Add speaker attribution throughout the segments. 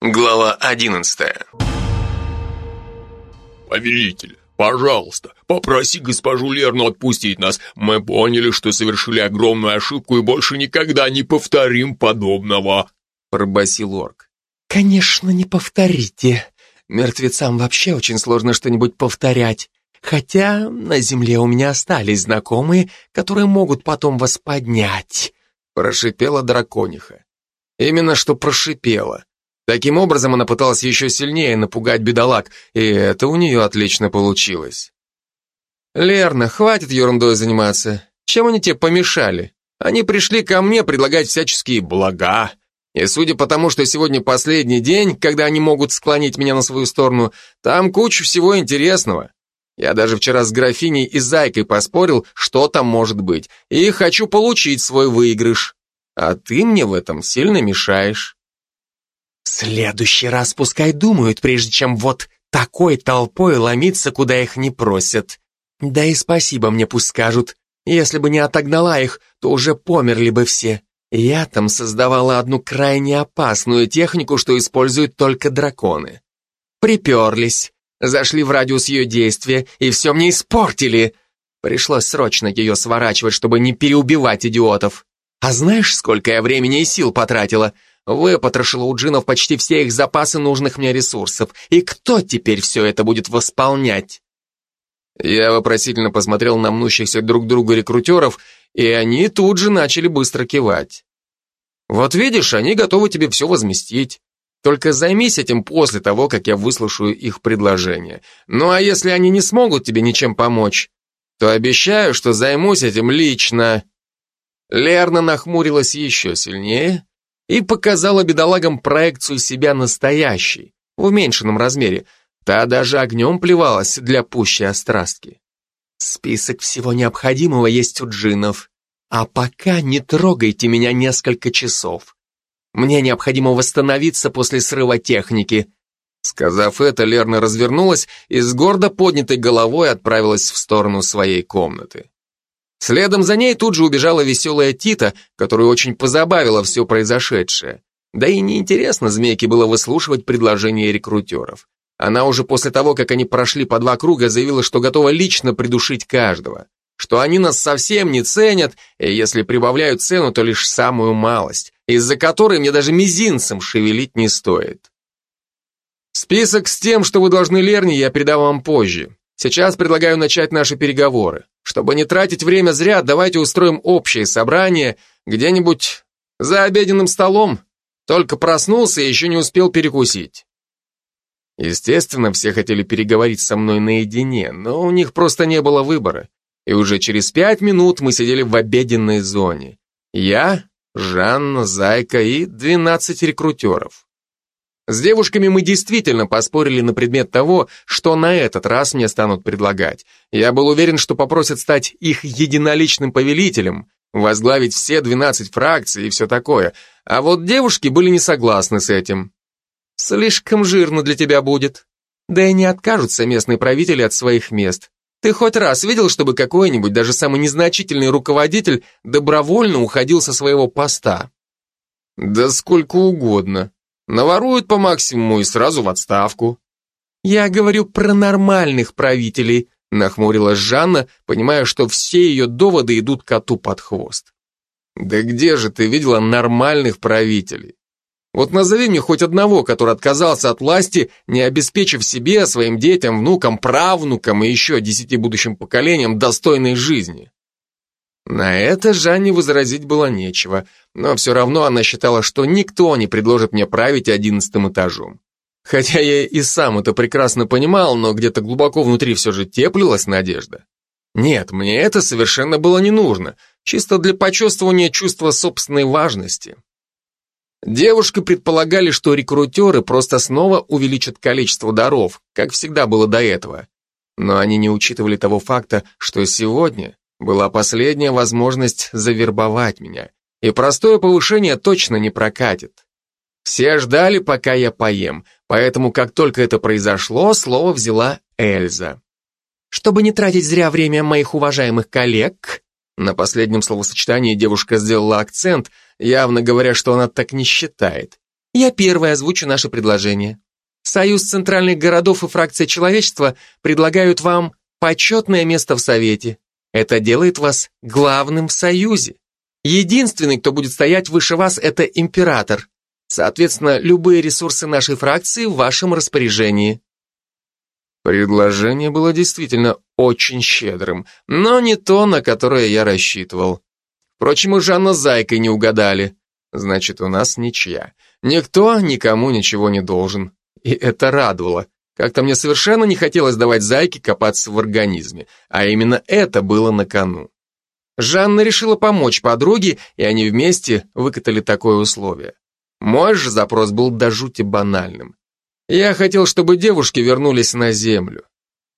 Speaker 1: Глава одиннадцатая.
Speaker 2: «Повелитель, пожалуйста, попроси госпожу Лерну отпустить нас. Мы поняли, что совершили огромную ошибку и больше никогда не повторим подобного», — пробасил орк.
Speaker 3: «Конечно, не повторите. Мертвецам вообще очень сложно что-нибудь повторять. Хотя на земле у меня остались знакомые, которые могут потом вас поднять», — прошипела дракониха. Именно что прошипела. Таким образом она пыталась еще сильнее напугать бедолаг, и это у нее отлично получилось. «Лерна, хватит ерундой заниматься. Чем они тебе помешали? Они пришли ко мне предлагать всяческие блага. И судя по тому, что сегодня последний день, когда они могут склонить меня на свою сторону, там куча всего интересного. Я даже вчера с графиней и зайкой поспорил, что там может быть, и хочу получить свой выигрыш. А ты мне в этом сильно мешаешь». Следующий раз пускай думают, прежде чем вот такой толпой ломиться, куда их не просят. Да и спасибо мне пусть скажут. Если бы не отогнала их, то уже померли бы все. Я там создавала одну крайне опасную технику, что используют только драконы. Приперлись, зашли в радиус ее действия и все мне испортили. Пришлось срочно ее сворачивать, чтобы не переубивать идиотов. А знаешь, сколько я времени и сил потратила? Выпотрошила у джинов почти все их запасы нужных мне ресурсов. И кто теперь все это будет восполнять? Я вопросительно посмотрел на мнущихся друг другу рекрутеров, и они тут же начали быстро кивать. Вот видишь, они готовы тебе все возместить. Только займись этим после того, как я выслушаю их предложение. Ну а если они не смогут тебе ничем помочь, то обещаю, что займусь этим лично. Лерна нахмурилась еще сильнее, и показала бедолагам проекцию себя настоящей, в уменьшенном размере. Та даже огнем плевалась для пущей острастки. Список всего необходимого есть у джинов. А пока не трогайте меня несколько часов. Мне необходимо восстановиться после срыва техники. Сказав это, Лерна развернулась и с гордо поднятой головой отправилась в сторону своей комнаты. Следом за ней тут же убежала веселая Тита, которую очень позабавило все произошедшее. Да и неинтересно Змейке было выслушивать предложения рекрутеров. Она уже после того, как они прошли по два круга, заявила, что готова лично придушить каждого. Что они нас совсем не ценят, и если прибавляют цену, то лишь самую малость, из-за которой мне даже мизинцем шевелить не стоит. Список с тем, что вы должны Лерни, я передам вам позже. Сейчас предлагаю начать наши переговоры. Чтобы не тратить время зря, давайте устроим общее собрание где-нибудь за обеденным столом. Только проснулся и еще не успел перекусить. Естественно, все хотели переговорить со мной наедине, но у них просто не было выбора. И уже через пять минут мы сидели в обеденной зоне. Я, Жанна, Зайка и двенадцать рекрутеров. С девушками мы действительно поспорили на предмет того, что на этот раз мне станут предлагать. Я был уверен, что попросят стать их единоличным повелителем, возглавить все 12 фракций и все такое. А вот девушки были не согласны с этим. Слишком жирно для тебя будет. Да и не откажутся местные правители от своих мест. Ты хоть раз видел, чтобы какой-нибудь, даже самый незначительный руководитель добровольно уходил со своего поста? Да сколько угодно. Наворуют по максимуму и сразу в отставку. Я говорю про нормальных правителей, нахмурилась Жанна, понимая, что все ее доводы идут коту под хвост. Да где же ты видела нормальных правителей? Вот назови мне хоть одного, который отказался от власти, не обеспечив себе, своим детям, внукам, правнукам и еще десяти будущим поколениям достойной жизни. На это Жанне возразить было нечего, но все равно она считала, что никто не предложит мне править одиннадцатым этажом. Хотя я и сам это прекрасно понимал, но где-то глубоко внутри все же теплилась надежда. Нет, мне это совершенно было не нужно, чисто для почувствования чувства собственной важности. Девушки предполагали, что рекрутеры просто снова увеличат количество даров, как всегда было до этого. Но они не учитывали того факта, что сегодня была последняя возможность завербовать меня, и простое повышение точно не прокатит. Все ждали, пока я поем, поэтому как только это произошло, слово взяла Эльза. Чтобы не тратить зря время моих уважаемых коллег, на последнем словосочетании девушка сделала акцент, явно говоря, что она так не считает. Я первая озвучу наше предложение. Союз центральных городов и фракция человечества предлагают вам почетное место в Совете. Это делает вас главным в Союзе. Единственный, кто будет стоять выше вас, это император. Соответственно, любые ресурсы нашей фракции в вашем распоряжении. Предложение было действительно очень щедрым, но не то, на которое я рассчитывал. Впрочем, и Жанна с Зайкой не угадали. Значит, у нас ничья. Никто никому ничего не должен. И это радовало. Как-то мне совершенно не хотелось давать Зайке копаться в организме, а именно это было на кону. Жанна решила помочь подруге, и они вместе выкатали такое условие. Мой же запрос был до жути банальным. Я хотел, чтобы девушки вернулись на землю.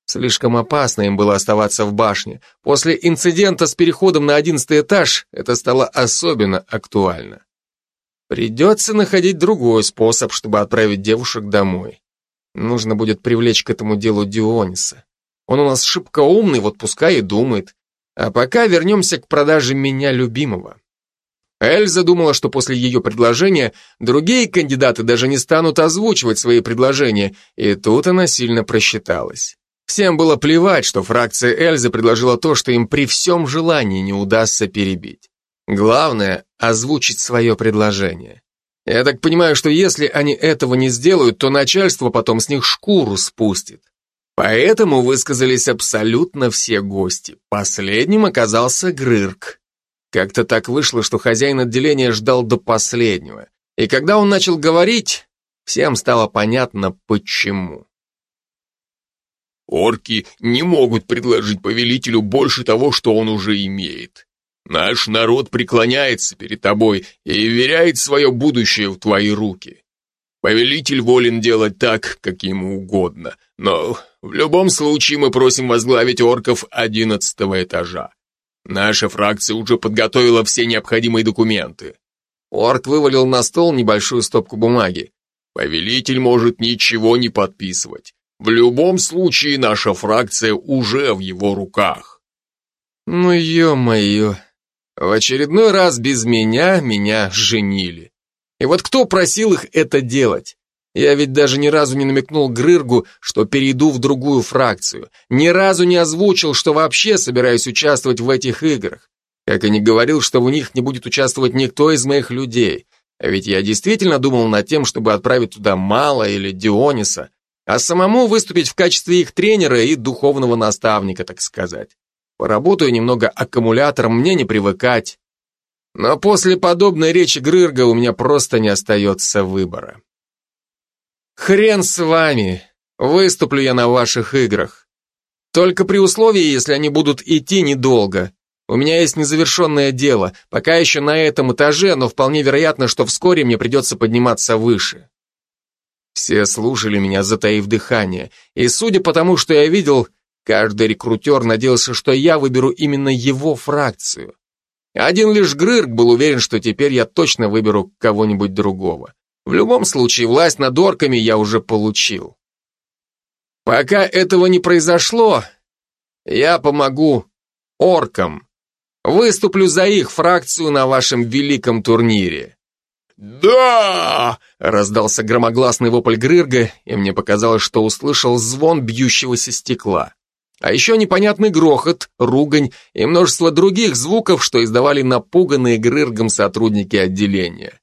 Speaker 3: Слишком опасно им было оставаться в башне. После инцидента с переходом на одиннадцатый этаж это стало особенно актуально. Придется находить другой способ, чтобы отправить девушек домой. Нужно будет привлечь к этому делу Диониса. Он у нас шибко умный, вот пускай и думает. А пока вернемся к продаже меня любимого. Эльза думала, что после ее предложения другие кандидаты даже не станут озвучивать свои предложения, и тут она сильно просчиталась. Всем было плевать, что фракция Эльзы предложила то, что им при всем желании не удастся перебить. Главное – озвучить свое предложение. Я так понимаю, что если они этого не сделают, то начальство потом с них шкуру спустит. Поэтому высказались абсолютно все гости. Последним оказался Грырк. Как-то так вышло, что хозяин отделения ждал до последнего. И когда он начал говорить, всем стало понятно, почему.
Speaker 2: Орки не могут предложить повелителю больше того, что он уже имеет. Наш народ преклоняется перед тобой и веряет свое будущее в твои руки. Повелитель волен делать так, как ему угодно, но в любом случае мы просим возглавить орков одиннадцатого этажа. Наша фракция уже подготовила все необходимые документы. Орк вывалил на стол небольшую стопку бумаги. Повелитель может ничего не подписывать. В любом случае наша фракция уже в его руках.
Speaker 3: Ну ё-моё, в очередной раз без меня меня женили. И вот кто просил их это делать? Я ведь даже ни разу не намекнул Грыргу, что перейду в другую фракцию. Ни разу не озвучил, что вообще собираюсь участвовать в этих играх. Как и не говорил, что в них не будет участвовать никто из моих людей. А ведь я действительно думал над тем, чтобы отправить туда Мала или Диониса, а самому выступить в качестве их тренера и духовного наставника, так сказать. Поработаю немного аккумулятором, мне не привыкать. Но после подобной речи Грырга у меня просто не остается выбора. Хрен с вами, выступлю я на ваших играх. Только при условии, если они будут идти недолго. У меня есть незавершенное дело, пока еще на этом этаже, но вполне вероятно, что вскоре мне придется подниматься выше. Все слушали меня, затаив дыхание, и судя по тому, что я видел, каждый рекрутер надеялся, что я выберу именно его фракцию. Один лишь Грырк был уверен, что теперь я точно выберу кого-нибудь другого. В любом случае, власть над орками я уже получил. Пока этого не произошло, я помогу оркам. Выступлю за их фракцию на вашем великом турнире.
Speaker 2: «Да!»
Speaker 3: — раздался громогласный вопль Грырга, и мне показалось, что услышал звон бьющегося стекла. А еще непонятный грохот, ругань и множество других звуков, что издавали напуганные Грыргом сотрудники отделения.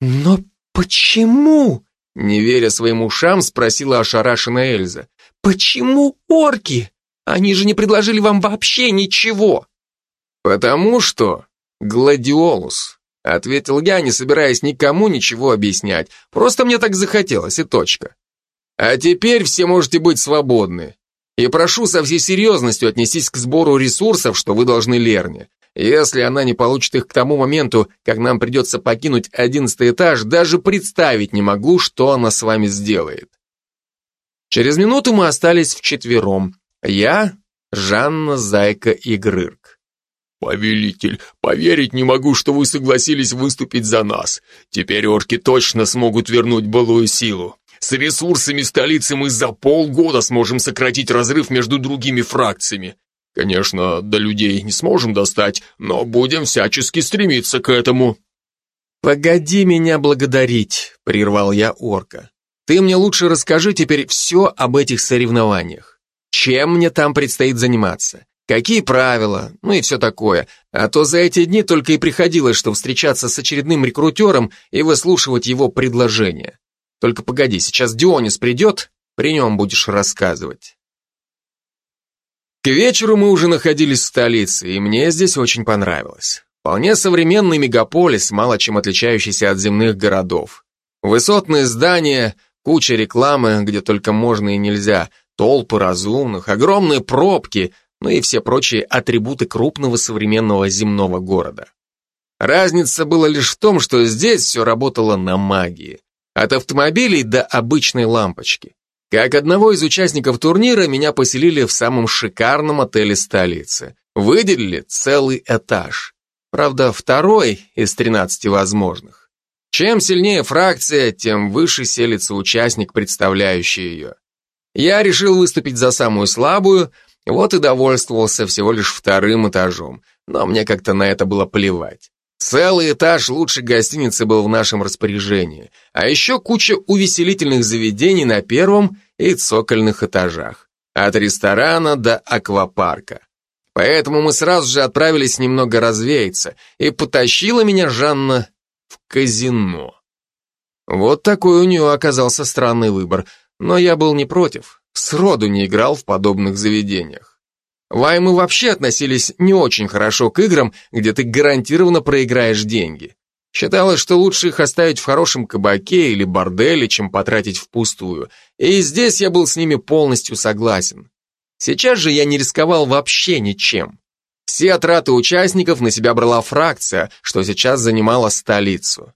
Speaker 3: «Но «Почему?» — не веря своим ушам, спросила ошарашенная Эльза. «Почему орки? Они же не предложили вам вообще ничего!» «Потому что Гладиолус», — ответил я, не собираясь никому ничего объяснять. «Просто мне так захотелось, и точка. А теперь все можете быть свободны. И прошу со всей серьезностью отнестись к сбору ресурсов, что вы должны Лерне. Если она не получит их к тому моменту, как нам придется покинуть одиннадцатый этаж, даже представить не могу, что она с вами сделает. Через минуту мы остались вчетвером. Я, Жанна, Зайка и Грырк.
Speaker 2: «Повелитель, поверить не могу, что вы согласились выступить за нас. Теперь орки точно смогут вернуть былую силу. С ресурсами столицы мы за полгода сможем сократить разрыв между другими фракциями. Конечно, до людей не сможем достать, но будем всячески стремиться к этому.
Speaker 3: «Погоди меня благодарить», — прервал я орка. «Ты мне лучше расскажи теперь все об этих соревнованиях. Чем мне там предстоит заниматься? Какие правила? Ну и все такое. А то за эти дни только и приходилось, что встречаться с очередным рекрутером и выслушивать его предложения. Только погоди, сейчас Дионис придет, при нем будешь рассказывать. К вечеру мы уже находились в столице, и мне здесь очень понравилось. Вполне современный мегаполис, мало чем отличающийся от земных городов. Высотные здания, куча рекламы, где только можно и нельзя, толпы разумных, огромные пробки, ну и все прочие атрибуты крупного современного земного города. Разница была лишь в том, что здесь все работало на магии. От автомобилей до обычной лампочки. Как одного из участников турнира меня поселили в самом шикарном отеле столицы. Выделили целый этаж. Правда, второй из 13 возможных. Чем сильнее фракция, тем выше селится участник, представляющий ее. Я решил выступить за самую слабую, вот и довольствовался всего лишь вторым этажом, но мне как-то на это было плевать. Целый этаж лучшей гостиницы был в нашем распоряжении, а еще куча увеселительных заведений на первом и цокольных этажах, от ресторана до аквапарка. Поэтому мы сразу же отправились немного развеяться, и потащила меня Жанна в казино. Вот такой у нее оказался странный выбор, но я был не против, сроду не играл в подобных заведениях. Ваймы вообще относились не очень хорошо к играм, где ты гарантированно проиграешь деньги. Считалось, что лучше их оставить в хорошем кабаке или борделе, чем потратить впустую. И здесь я был с ними полностью согласен. Сейчас же я не рисковал вообще ничем. Все отраты участников на себя брала фракция, что сейчас занимала столицу.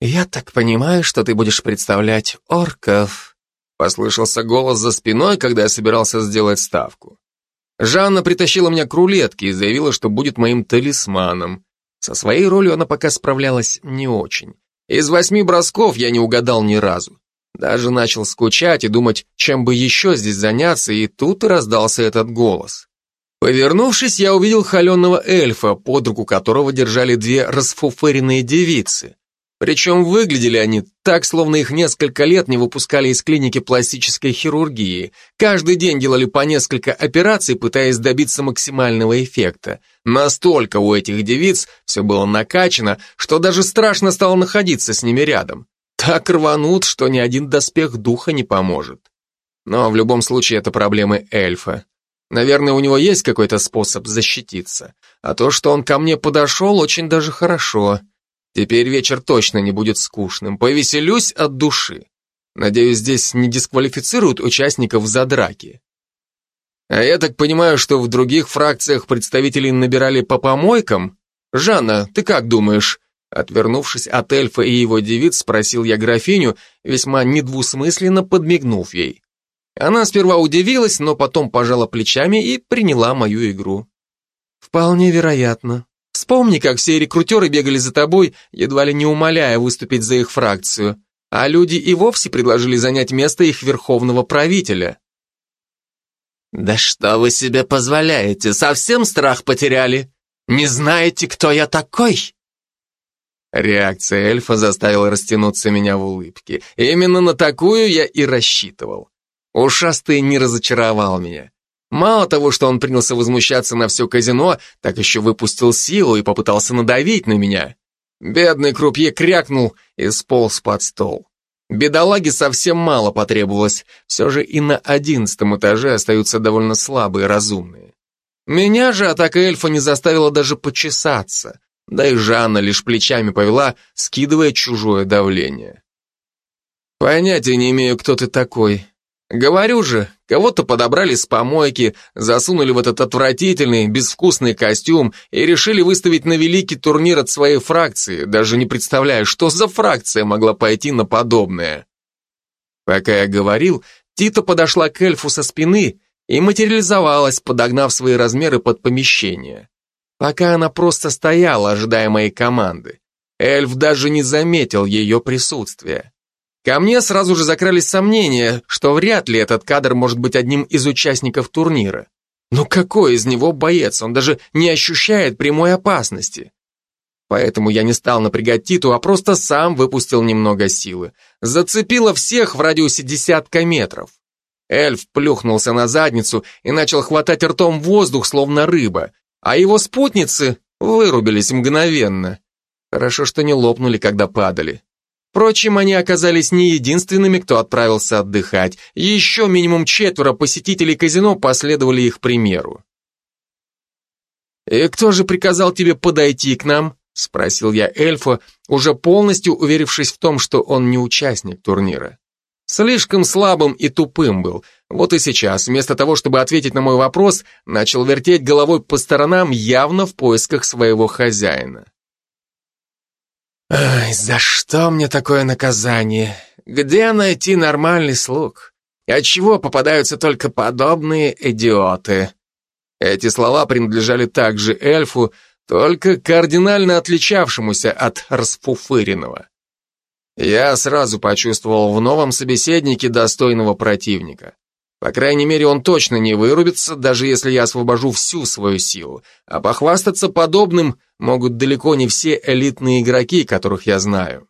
Speaker 3: «Я так понимаю, что ты будешь представлять орков», Послышался голос за спиной, когда я собирался сделать ставку. Жанна притащила меня к рулетке и заявила, что будет моим талисманом. Со своей ролью она пока справлялась не очень. Из восьми бросков я не угадал ни разу. Даже начал скучать и думать, чем бы еще здесь заняться, и тут раздался этот голос. Повернувшись, я увидел холеного эльфа, под руку которого держали две расфуфыренные девицы. Причем выглядели они так, словно их несколько лет не выпускали из клиники пластической хирургии. Каждый день делали по несколько операций, пытаясь добиться максимального эффекта. Настолько у этих девиц все было накачано, что даже страшно стало находиться с ними рядом. Так рванут, что ни один доспех духа не поможет. Но в любом случае это проблемы эльфа. Наверное, у него есть какой-то способ защититься. А то, что он ко мне подошел, очень даже хорошо. Теперь вечер точно не будет скучным. Повеселюсь от души. Надеюсь, здесь не дисквалифицируют участников за драки. А я так понимаю, что в других фракциях представителей набирали по помойкам? Жанна, ты как думаешь? Отвернувшись от эльфа и его девиц, спросил я графиню, весьма недвусмысленно подмигнув ей. Она сперва удивилась, но потом пожала плечами и приняла мою игру. «Вполне вероятно», Вспомни, как все рекрутеры бегали за тобой, едва ли не умоляя выступить за их фракцию, а люди и вовсе предложили занять место их верховного правителя. «Да что вы себе позволяете? Совсем страх потеряли? Не знаете, кто я такой?» Реакция эльфа заставила растянуться меня в улыбке. Именно на такую я и рассчитывал. Ушастый не разочаровал меня. Мало того, что он принялся возмущаться на все казино, так еще выпустил силу и попытался надавить на меня. Бедный крупье крякнул и сполз под стол. Бедолаге совсем мало потребовалось, все же и на одиннадцатом этаже остаются довольно слабые разумные. Меня же атака эльфа не заставила даже почесаться, да и Жанна лишь плечами повела, скидывая чужое давление. Понятия не имею, кто ты такой, Говорю же, кого-то подобрали с помойки, засунули в этот отвратительный, безвкусный костюм и решили выставить на великий турнир от своей фракции, даже не представляя, что за фракция могла пойти на подобное. Пока я говорил, Тита подошла к эльфу со спины и материализовалась, подогнав свои размеры под помещение. Пока она просто стояла, ожидая моей команды. Эльф даже не заметил ее присутствия. Ко мне сразу же закрались сомнения, что вряд ли этот кадр может быть одним из участников турнира. Ну какой из него боец? Он даже не ощущает прямой опасности. Поэтому я не стал напрягать Титу, а просто сам выпустил немного силы. Зацепило всех в радиусе десятка метров. Эльф плюхнулся на задницу и начал хватать ртом воздух, словно рыба, а его спутницы вырубились мгновенно. Хорошо, что не лопнули, когда падали. Впрочем, они оказались не единственными, кто отправился отдыхать. Еще минимум четверо посетителей казино последовали их примеру. «И кто же приказал тебе подойти к нам?» — спросил я эльфа, уже полностью уверившись в том, что он не участник турнира. Слишком слабым и тупым был. Вот и сейчас, вместо того, чтобы ответить на мой вопрос, начал вертеть головой по сторонам, явно в поисках своего хозяина. «Ай, за что мне такое наказание? Где найти нормальный слуг? Отчего попадаются только подобные идиоты?» Эти слова принадлежали также эльфу, только кардинально отличавшемуся от расфуфыренного. Я сразу почувствовал в новом собеседнике достойного противника. По крайней мере, он точно не вырубится, даже если я освобожу всю свою силу. А похвастаться подобным могут далеко не все элитные игроки, которых я знаю.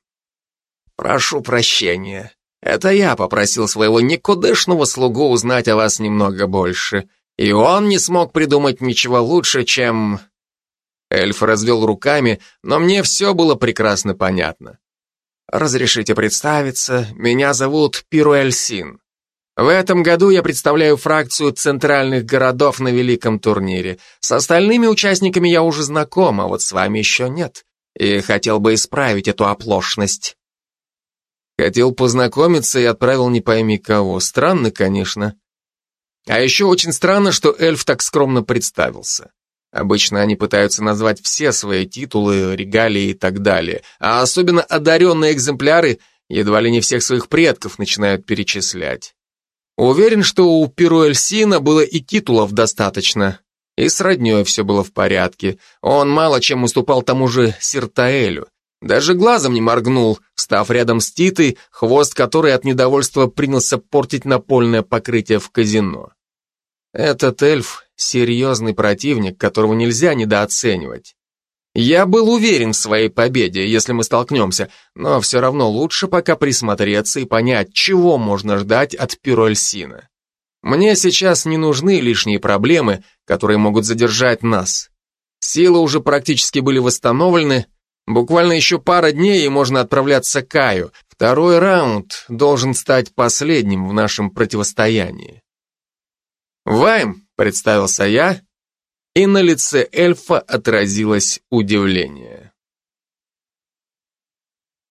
Speaker 3: Прошу прощения. Это я попросил своего никудышного слугу узнать о вас немного больше. И он не смог придумать ничего лучше, чем... Эльф развел руками, но мне все было прекрасно понятно. Разрешите представиться, меня зовут Пируэльсин. В этом году я представляю фракцию центральных городов на великом турнире. С остальными участниками я уже знаком, а вот с вами еще нет. И хотел бы исправить эту оплошность. Хотел познакомиться и отправил не пойми кого. Странно, конечно. А еще очень странно, что эльф так скромно представился. Обычно они пытаются назвать все свои титулы, регалии и так далее, а особенно одаренные экземпляры едва ли не всех своих предков начинают перечислять. Уверен, что у Пируэльсина было и титулов достаточно, и с роднёй все было в порядке. Он мало чем уступал тому же Сиртаэлю. Даже глазом не моргнул, став рядом с Титой, хвост которой от недовольства принялся портить напольное покрытие в казино. Этот эльф — серьезный противник, которого нельзя недооценивать. Я был уверен в своей победе, если мы столкнемся, но все равно лучше пока присмотреться и понять, чего можно ждать от Пирольсина. Мне сейчас не нужны лишние проблемы, которые могут задержать нас. Силы уже практически были восстановлены, буквально еще пара дней и можно отправляться к Каю. Второй раунд должен стать последним в нашем противостоянии. «Вайм», — представился я, и на лице эльфа отразилось удивление.